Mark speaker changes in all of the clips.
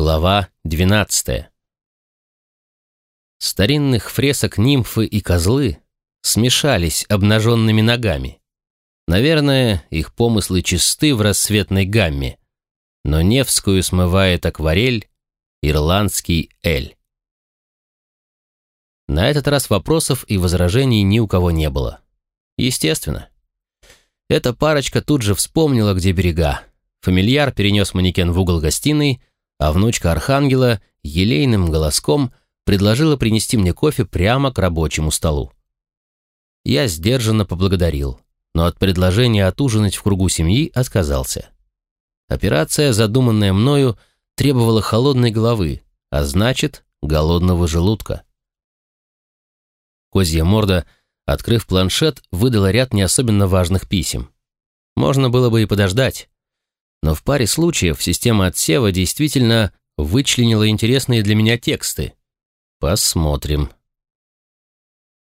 Speaker 1: Глава 12. Старинных фресок нимфы и козлы смешались обнаженными ногами. Наверное, их помыслы чисты в рассветной гамме, но Невскую смывает акварель, ирландский эль. На этот раз вопросов и возражений ни у кого не было. Естественно. Эта парочка тут же вспомнила, где берега. Фамильяр перенес манекен в угол гостиной, а внучка Архангела елейным голоском предложила принести мне кофе прямо к рабочему столу. Я сдержанно поблагодарил, но от предложения отужинать в кругу семьи отказался. Операция, задуманная мною, требовала холодной головы, а значит, голодного желудка. Козья морда, открыв планшет, выдала ряд не особенно важных писем. Можно было бы и подождать, но в паре случаев система отсева действительно вычленила интересные для меня тексты. Посмотрим.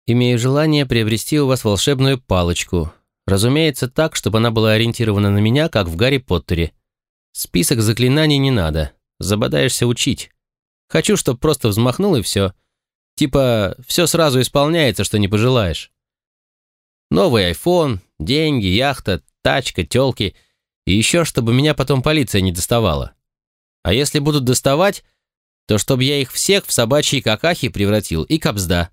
Speaker 1: Имею желание приобрести у вас волшебную палочку. Разумеется, так, чтобы она была ориентирована на меня, как в Гарри Поттере. Список заклинаний не надо. Забодаешься учить. Хочу, чтобы просто взмахнул и все. Типа, все сразу исполняется, что не пожелаешь. Новый айфон, деньги, яхта, тачка, тёлки — и еще, чтобы меня потом полиция не доставала. А если будут доставать, то чтобы я их всех в собачьи какахи превратил и кобзда.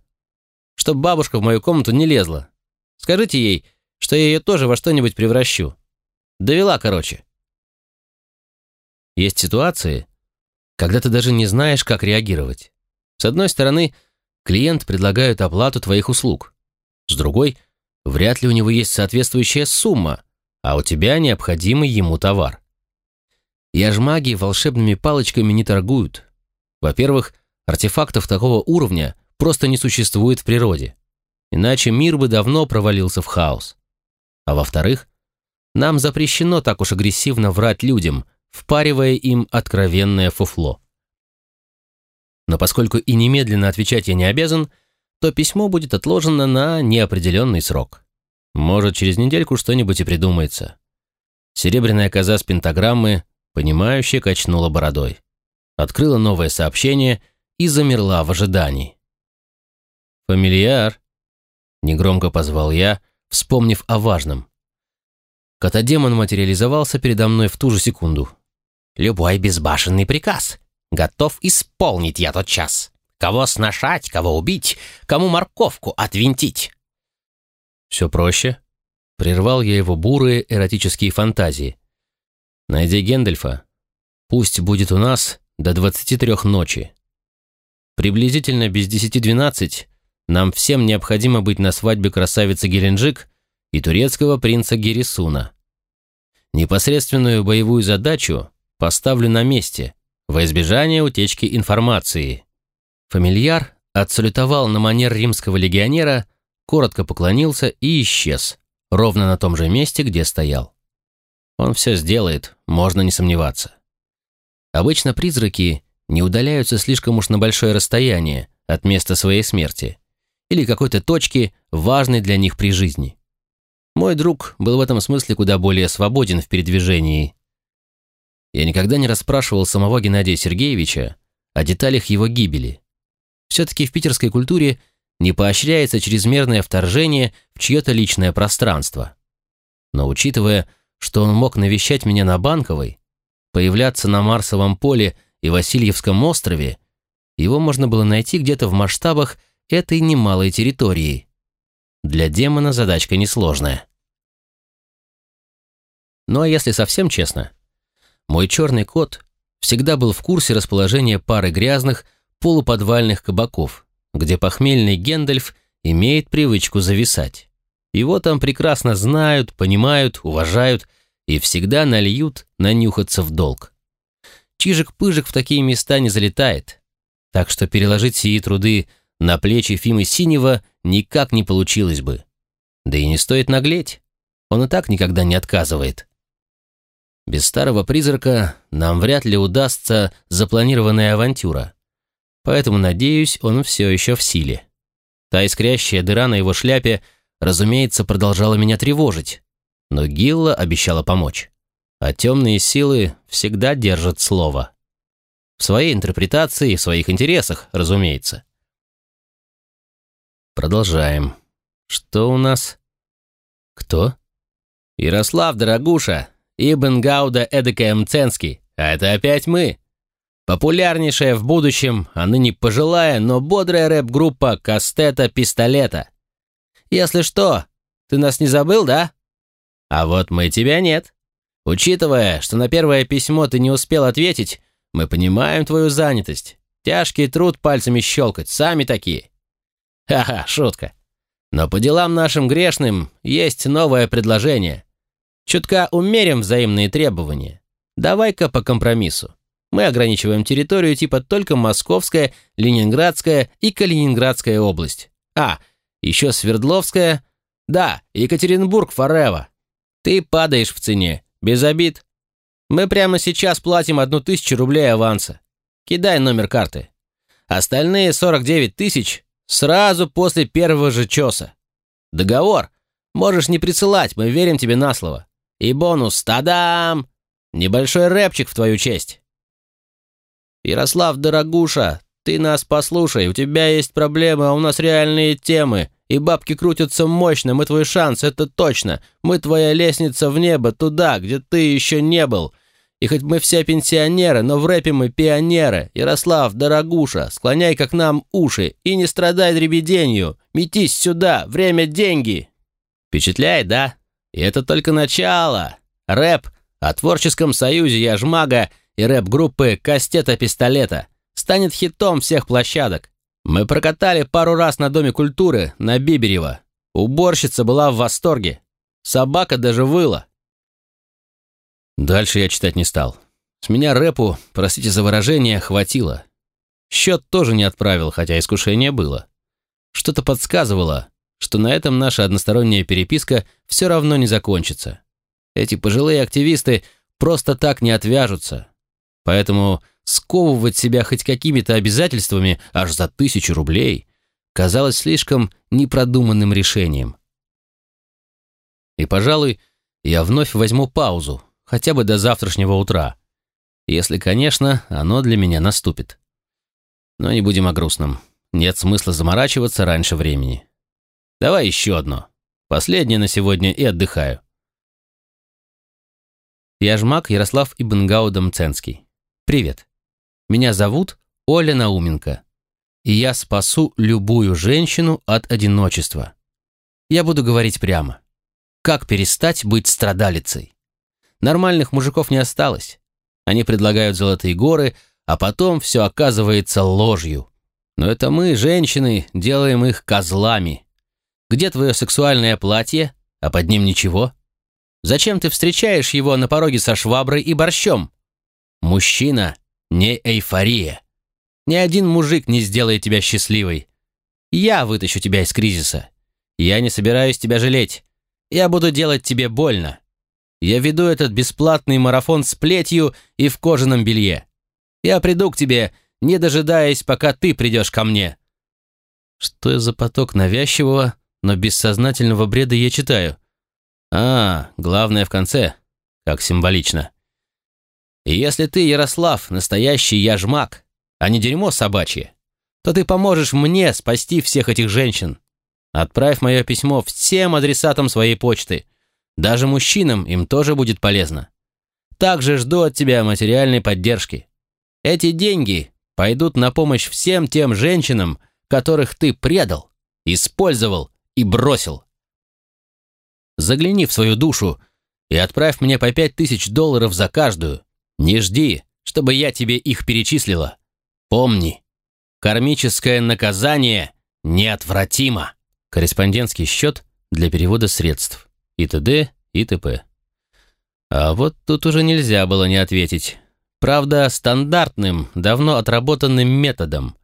Speaker 1: Чтоб бабушка в мою комнату не лезла. Скажите ей, что я ее тоже во что-нибудь превращу. Довела, короче. Есть ситуации, когда ты даже не знаешь, как реагировать. С одной стороны, клиент предлагает оплату твоих услуг. С другой, вряд ли у него есть соответствующая сумма, а у тебя необходимый ему товар. Яжмаги волшебными палочками не торгуют. Во-первых, артефактов такого уровня просто не существует в природе. Иначе мир бы давно провалился в хаос. А во-вторых, нам запрещено так уж агрессивно врать людям, впаривая им откровенное фуфло. Но поскольку и немедленно отвечать я не обязан, то письмо будет отложено на неопределенный срок. Может, через недельку что-нибудь и придумается. Серебряная коза с пентаграммы, понимающе качнула бородой. Открыла новое сообщение и замерла в ожидании. «Фамильяр!» — негромко позвал я, вспомнив о важном. Котодемон материализовался передо мной в ту же секунду.
Speaker 2: «Любой безбашенный приказ. Готов исполнить я тот час. Кого сношать, кого убить, кому морковку отвинтить.
Speaker 1: Все проще. Прервал я его бурые эротические фантазии. Найди Гендельфа. Пусть будет у нас до 23 ночи. Приблизительно без 10-12 нам всем необходимо быть на свадьбе красавицы Геленджик и турецкого принца Герисуна. Непосредственную боевую задачу поставлю на месте, во избежание утечки информации. Фамильяр отсалютовал на манер римского легионера коротко поклонился и исчез, ровно на том же месте, где стоял. Он все сделает, можно не сомневаться. Обычно призраки не удаляются слишком уж на большое расстояние от места своей смерти или какой-то точки, важной для них при жизни. Мой друг был в этом смысле куда более свободен в передвижении. Я никогда не расспрашивал самого Геннадия Сергеевича о деталях его гибели. Все-таки в питерской культуре – не поощряется чрезмерное вторжение в чье-то личное пространство. Но учитывая, что он мог навещать меня на Банковой, появляться на Марсовом поле и Васильевском острове, его можно было найти где-то в масштабах этой немалой территории. Для демона задачка несложная. Ну а если совсем честно, мой черный кот всегда был в курсе расположения пары грязных полуподвальных кабаков, где похмельный Гендальф имеет привычку зависать. Его там прекрасно знают, понимают, уважают и всегда нальют нанюхаться в долг. Чижик-пыжик в такие места не залетает, так что переложить сии труды на плечи Фимы Синего никак не получилось бы. Да и не стоит наглеть, он и так никогда не отказывает. Без старого призрака нам вряд ли удастся запланированная авантюра. Поэтому, надеюсь, он все еще в силе. Та искрящая дыра на его шляпе, разумеется, продолжала меня тревожить. Но Гилла обещала помочь. А темные силы всегда держат слово. В своей интерпретации и в своих интересах, разумеется. Продолжаем. Что у нас? Кто? Ярослав Дорогуша, Ибн Гауда Эдекая Мценский. А это опять мы. Популярнейшая в будущем, а ныне пожилая, но бодрая рэп-группа Кастета Пистолета. Если что, ты нас не забыл, да? А вот мы тебя нет. Учитывая, что на первое письмо ты не успел ответить, мы понимаем твою занятость. Тяжкий труд пальцами щелкать, сами такие. Ха-ха, шутка. Но по делам нашим грешным есть новое предложение. Чутка умерим взаимные требования. Давай-ка по компромиссу. Мы ограничиваем территорию типа только Московская, Ленинградская и Калининградская область. А, еще Свердловская. Да, Екатеринбург Форева. Ты падаешь в цене. Без обид. Мы прямо сейчас платим одну тысячу рублей аванса. Кидай номер карты. Остальные 49 тысяч сразу после первого же чеса. Договор. Можешь не присылать, мы верим тебе на слово. И бонус, тадам! Небольшой рэпчик в твою честь. Ярослав, дорогуша, ты нас послушай, у тебя есть проблемы, а у нас реальные темы. И бабки крутятся мощно, мы твой шанс, это точно. Мы твоя лестница в небо, туда, где ты еще не был. И хоть мы все пенсионеры, но в рэпе мы пионеры. Ярослав, дорогуша, склоняй как нам уши и не страдай дребеденью. Метись сюда, время – деньги. Впечатляет, да? И это только начало. Рэп о творческом союзе Яжмага и рэп-группы «Кастета-пистолета» станет хитом всех площадок. Мы прокатали пару раз на Доме культуры на Биберево. Уборщица была в восторге. Собака даже выла. Дальше я читать не стал. С меня рэпу, простите за выражение, хватило. Счет тоже не отправил, хотя искушение было. Что-то подсказывало, что на этом наша односторонняя переписка все равно не закончится. Эти пожилые активисты просто так не отвяжутся. Поэтому сковывать себя хоть какими-то обязательствами аж за тысячу рублей казалось слишком непродуманным решением. И, пожалуй, я вновь возьму паузу, хотя бы до завтрашнего утра, если, конечно, оно для меня наступит. Но не будем о грустном. Нет смысла заморачиваться раньше времени. Давай еще одно. Последнее на сегодня и отдыхаю. Я жмак Ярослав Ибнгауда Мценский. Привет. Меня зовут Оля Науменко. И я спасу любую женщину от одиночества. Я буду говорить прямо. Как перестать быть страдалицей? Нормальных мужиков не осталось. Они предлагают золотые горы, а потом все оказывается ложью. Но это мы, женщины, делаем их козлами, где твое сексуальное платье, а под ним ничего? Зачем ты встречаешь его на пороге со шваброй и борщом? Мужчина не эйфория. Ни один мужик не сделает тебя счастливой. Я вытащу тебя из кризиса. Я не собираюсь тебя жалеть. Я буду делать тебе больно. Я веду этот бесплатный марафон с плетью и в кожаном белье. Я приду к тебе, не дожидаясь, пока ты придешь ко мне. Что за поток навязчивого, но бессознательного бреда я читаю. А, главное в конце. Как символично. Если ты, Ярослав, настоящий яжмак, а не дерьмо собачье, то ты поможешь мне спасти всех этих женщин. Отправь мое письмо всем адресатам своей почты. Даже мужчинам им тоже будет полезно. Также жду от тебя материальной поддержки. Эти деньги пойдут на помощь всем тем женщинам, которых ты предал, использовал и бросил. Загляни в свою душу и отправь мне по пять тысяч долларов за каждую. Не жди, чтобы я тебе их перечислила. Помни, кармическое наказание неотвратимо. Корреспондентский счет для перевода средств. И т.д. и т.п. А вот тут уже нельзя было не ответить. Правда, стандартным, давно отработанным методом.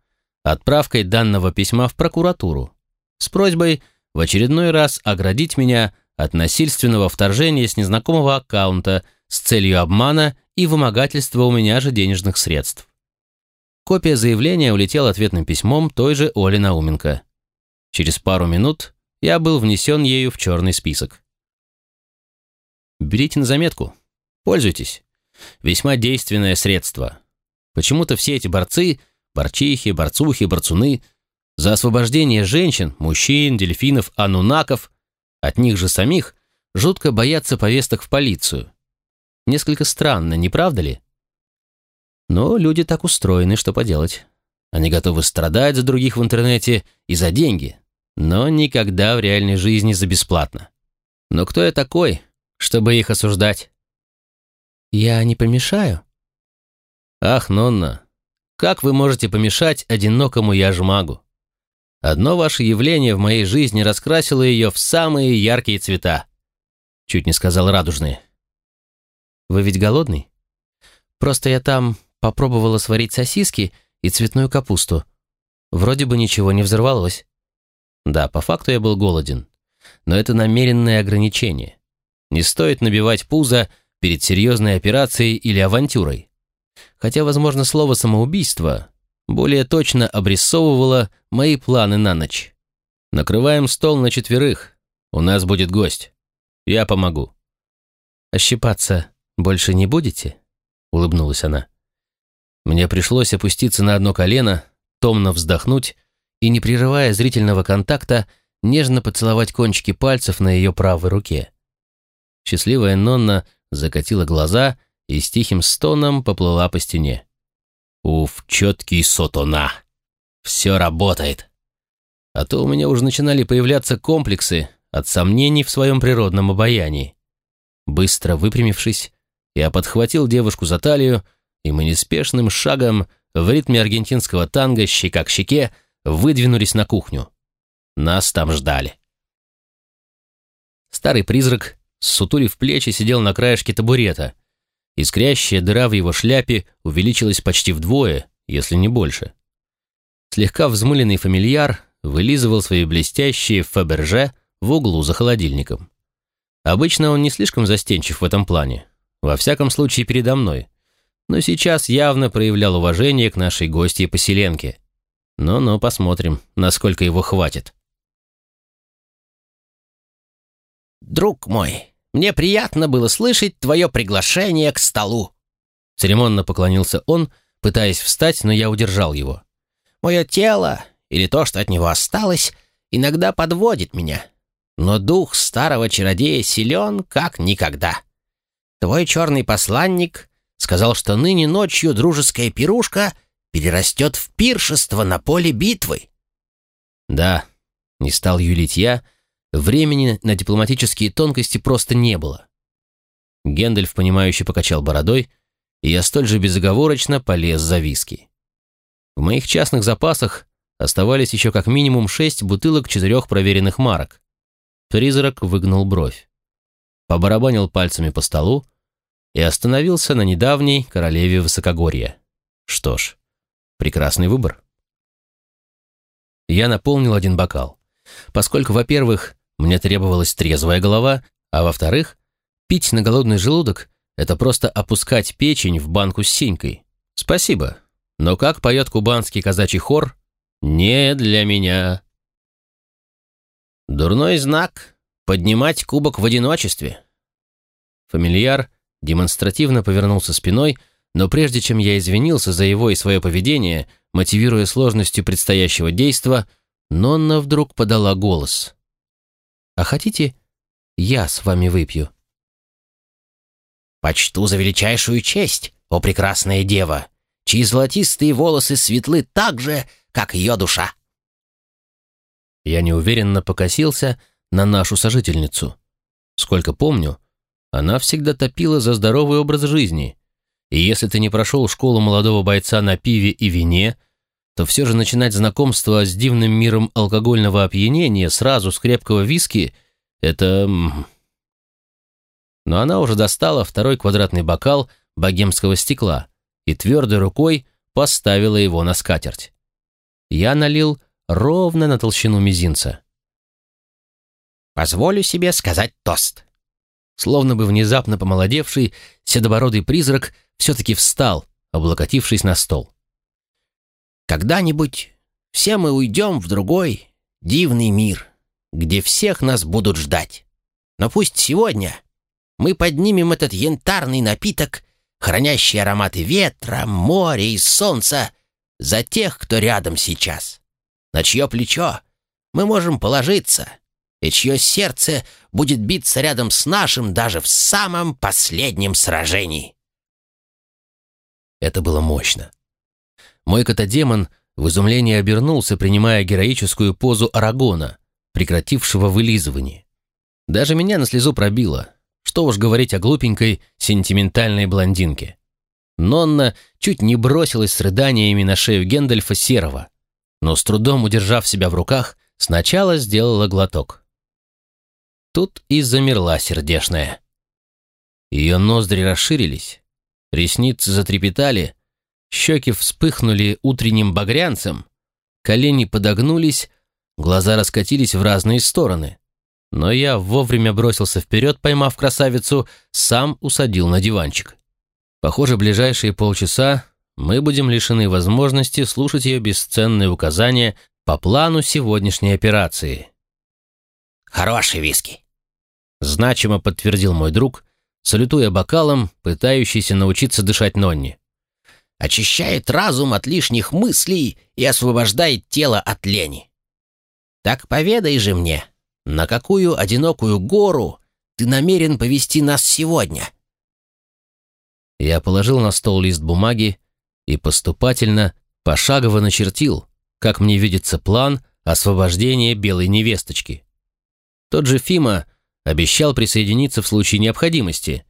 Speaker 1: Отправкой данного письма в прокуратуру. С просьбой в очередной раз оградить меня от насильственного вторжения с незнакомого аккаунта с целью обмана и вымогательства у меня же денежных средств. Копия заявления улетела ответным письмом той же Оли Науменко. Через пару минут я был внесен ею в черный список. Берите на заметку. Пользуйтесь. Весьма действенное средство. Почему-то все эти борцы, борчихи, борцухи, борцуны, за освобождение женщин, мужчин, дельфинов, анунаков, от них же самих, жутко боятся повесток в полицию. Несколько странно, не правда ли? Но люди так устроены, что поделать. Они готовы страдать за других в интернете и за деньги, но никогда в реальной жизни за бесплатно. Но кто я такой, чтобы их осуждать? Я не помешаю? Ах, Нонна, как вы можете помешать одинокому яжмагу? Одно ваше явление в моей жизни раскрасило ее в самые яркие цвета. Чуть не сказал радужные. Вы ведь голодный? Просто я там попробовала сварить сосиски и цветную капусту. Вроде бы ничего не взорвалось. Да, по факту я был голоден. Но это намеренное ограничение. Не стоит набивать пузо перед серьезной операцией или авантюрой. Хотя, возможно, слово «самоубийство» более точно обрисовывало мои планы на ночь. Накрываем стол на четверых. У нас будет гость. Я помогу. «Ощипаться больше не будете?» — улыбнулась она. Мне пришлось опуститься на одно колено, томно вздохнуть и, не прерывая зрительного контакта, нежно поцеловать кончики пальцев на ее правой руке. Счастливая Нонна закатила глаза и с тихим стоном поплыла по стене. «Уф, четкий сотона! Все работает!» А то у меня уже начинали появляться комплексы от сомнений в своем природном обаянии. Быстро выпрямившись, я подхватил девушку за талию, и мы неспешным шагом в ритме аргентинского танго щека к щеке выдвинулись на кухню. Нас там ждали. Старый призрак, сутулив плечи, сидел на краешке табурета. Искрящая дыра в его шляпе увеличилась почти вдвое, если не больше. Слегка взмыленный фамильяр вылизывал свои блестящие фаберже в углу за холодильником. Обычно он не слишком застенчив в этом плане. Во всяком случае, передо мной. Но сейчас явно проявлял уважение к нашей гостье-поселенке. Но-но, посмотрим, насколько его хватит.
Speaker 2: «Друг мой, мне приятно было слышать твое приглашение к столу».
Speaker 1: Церемонно поклонился он, пытаясь встать, но я удержал его.
Speaker 2: «Мое тело, или то, что от него осталось, иногда подводит меня, но дух старого чародея силен, как никогда. Твой черный посланник сказал, что ныне ночью дружеская пирушка перерастет в пиршество на поле битвы».
Speaker 1: «Да», — не стал юлить я, — Времени на дипломатические тонкости просто не было. Гендальф, понимающе покачал бородой, и я столь же безоговорочно полез за виски. В моих частных запасах оставались еще как минимум шесть бутылок четырех проверенных марок. Призрак выгнул бровь, побарабанил пальцами по столу и остановился на недавней королеве Высокогорья. Что ж, прекрасный выбор. Я наполнил один бокал, поскольку, во-первых, мне требовалась трезвая голова, а во-вторых, пить на голодный желудок — это просто опускать печень в банку с синькой. Спасибо. Но как поет кубанский казачий хор, не для меня. Дурной знак — поднимать кубок в одиночестве. Фамильяр демонстративно повернулся спиной, но прежде чем я извинился за его и свое поведение, мотивируя сложностью предстоящего действа, Нонна вдруг подала голос — а хотите, я с вами выпью?»
Speaker 2: «Почту за величайшую честь, о прекрасная дева, чьи золотистые волосы светлы так же, как ее душа!»
Speaker 1: Я неуверенно покосился на нашу сожительницу. Сколько помню, она всегда топила за здоровый образ жизни, и если ты не прошел школу молодого бойца на пиве и вине, то все же начинать знакомство с дивным миром алкогольного опьянения сразу с крепкого виски — это... Но она уже достала второй квадратный бокал богемского стекла и твердой рукой поставила его на скатерть. Я налил ровно на толщину мизинца.
Speaker 2: «Позволю себе сказать тост».
Speaker 1: Словно бы внезапно помолодевший, седобородый призрак все-таки встал, облокотившись на стол.
Speaker 2: Когда-нибудь все мы уйдем в другой, дивный мир, где всех нас будут ждать. Но пусть сегодня мы поднимем этот янтарный напиток хранящий ароматы ветра, моря и солнца, за тех, кто рядом сейчас, на чье плечо мы можем положиться, и чье сердце будет биться рядом с нашим даже в самом последнем сражении.
Speaker 1: Это было мощно. Мой котодемон в изумлении обернулся, принимая героическую позу Арагона, прекратившего вылизывание. Даже меня на слезу пробило. Что уж говорить о глупенькой, сентиментальной блондинке. Нонна чуть не бросилась с рыданиями на шею Гендальфа Серого, но с трудом удержав себя в руках, сначала сделала глоток. Тут и замерла сердешная. Ее ноздри расширились, ресницы затрепетали, щеки вспыхнули утренним багрянцем, колени подогнулись, глаза раскатились в разные стороны. Но я вовремя бросился вперед, поймав красавицу, сам усадил на диванчик. Похоже, ближайшие полчаса мы будем лишены возможности слушать ее бесценные указания по плану сегодняшней операции.
Speaker 2: «Хороший виски», —
Speaker 1: значимо подтвердил мой друг, салютуя бокалом, пытающийся научиться дышать Нонни.
Speaker 2: «Очищает разум от лишних мыслей и освобождает тело от лени. Так поведай же мне, на какую одинокую гору ты намерен повести нас сегодня?»
Speaker 1: Я положил на стол лист бумаги и поступательно, пошагово начертил, как мне видится план освобождения белой невесточки. Тот же Фима обещал присоединиться в случае необходимости,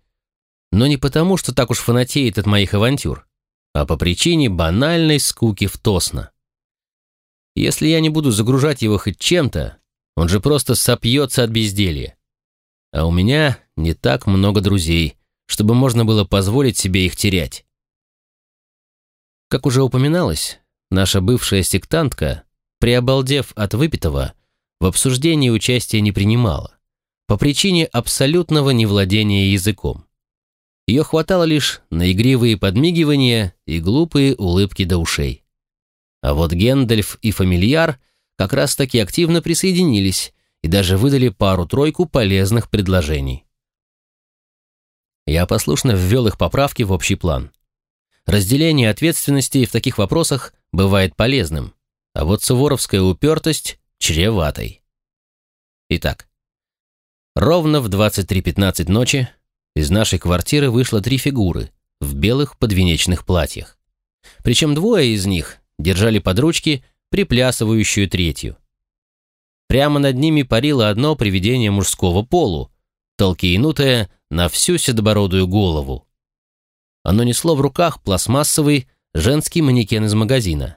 Speaker 1: но не потому, что так уж фанатеет от моих авантюр, а по причине банальной скуки в Тосно. Если я не буду загружать его хоть чем-то, он же просто сопьется от безделья. А у меня не так много друзей, чтобы можно было позволить себе их терять. Как уже упоминалось, наша бывшая сектантка, приобалдев от выпитого, в обсуждении участия не принимала, по причине абсолютного невладения языком. Ее хватало лишь на игривые подмигивания и глупые улыбки до ушей. А вот Гендальф и фамильяр как раз-таки активно присоединились и даже выдали пару-тройку полезных предложений. Я послушно ввел их поправки в общий план. Разделение ответственности в таких вопросах бывает полезным, а вот суворовская упертость – чреватой. Итак, ровно в 23.15 ночи из нашей квартиры вышло три фигуры в белых подвенечных платьях. Причем двое из них держали под ручки приплясывающую третью. Прямо над ними парило одно привидение мужского полу, толкиенутое на всю седобородую голову. Оно несло в руках пластмассовый женский манекен из магазина,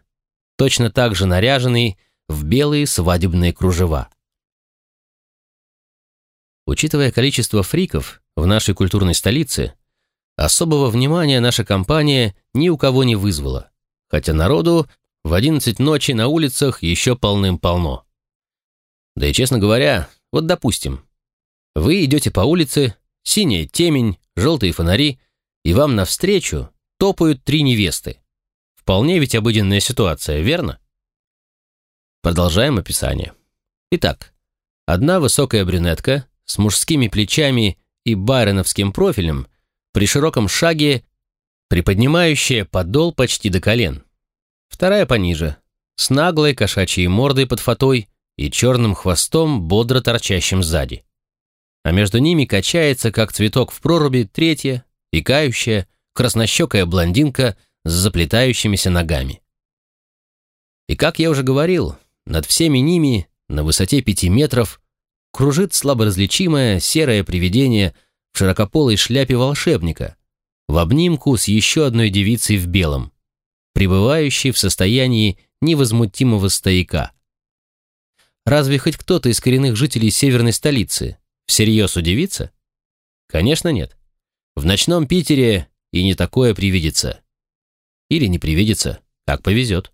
Speaker 1: точно так же наряженный в белые свадебные кружева. Учитывая количество фриков в нашей культурной столице, особого внимания наша компания ни у кого не вызвала, хотя народу в одиннадцать ночи на улицах еще полным-полно. Да и честно говоря, вот допустим, вы идете по улице, синяя темень, желтые фонари, и вам навстречу топают три невесты. Вполне ведь обыденная ситуация, верно? Продолжаем описание. Итак, одна высокая брюнетка с мужскими плечами и байроновским профилем при широком шаге, приподнимающая подол почти до колен вторая пониже, с наглой кошачьей мордой под фатой и черным хвостом, бодро торчащим сзади. А между ними качается, как цветок в проруби, третья, икающая, краснощекая блондинка с заплетающимися ногами. И как я уже говорил, над всеми ними, на высоте пяти метров, кружит слабо различимое серое привидение в широкополой шляпе волшебника, в обнимку с еще одной девицей в белом, пребывающий в состоянии невозмутимого стояка. Разве хоть кто-то из коренных жителей северной столицы всерьез удивится? Конечно, нет. В ночном Питере и не такое привидится. Или не привидится, как повезет.